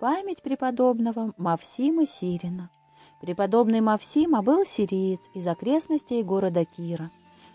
Память преподобного Мавсима Сирина. Преподобный Мавсима был сириец из окрестностей города Кира.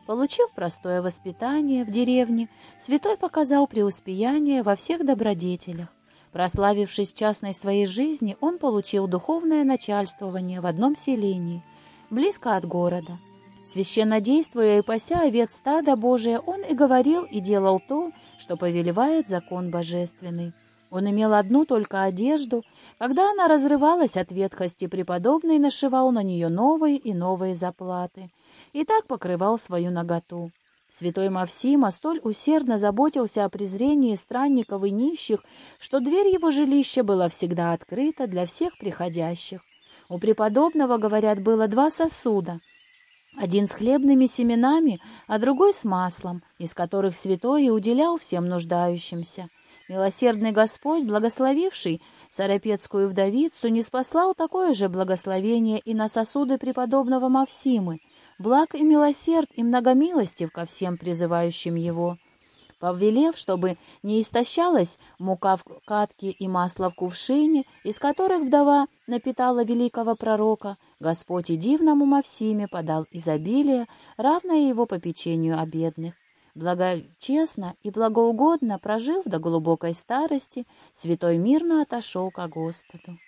Получив простое воспитание в деревне, святой показал преуспеяние во всех добродетелях. Прославившись частной своей жизни, он получил духовное начальствование в одном селении, близко от города. Священно действуя и пася овец стада Божия, он и говорил, и делал то, что повелевает закон божественный. Он имел одну только одежду. Когда она разрывалась от ветхости, преподобный нашивал на нее новые и новые заплаты. И так покрывал свою наготу. Святой Мавсима столь усердно заботился о презрении странников и нищих, что дверь его жилища была всегда открыта для всех приходящих. У преподобного, говорят, было два сосуда — один с хлебными семенами, а другой с маслом, из которых святой и уделял всем нуждающимся. Милосердный Господь, благословивший Сарапетскую вдовицу, не спаслал такое же благословение и на сосуды преподобного Мавсимы, благ и милосерд и многомилостив ко всем призывающим его повелев, чтобы не истощалась мука в катке и масло в кувшине, из которых вдова напитала великого пророка, Господь и дивному Мавсиме подал изобилие, равное его попечению о бедных. Благочестно и благоугодно прожив до глубокой старости, святой мирно отошел ко Господу.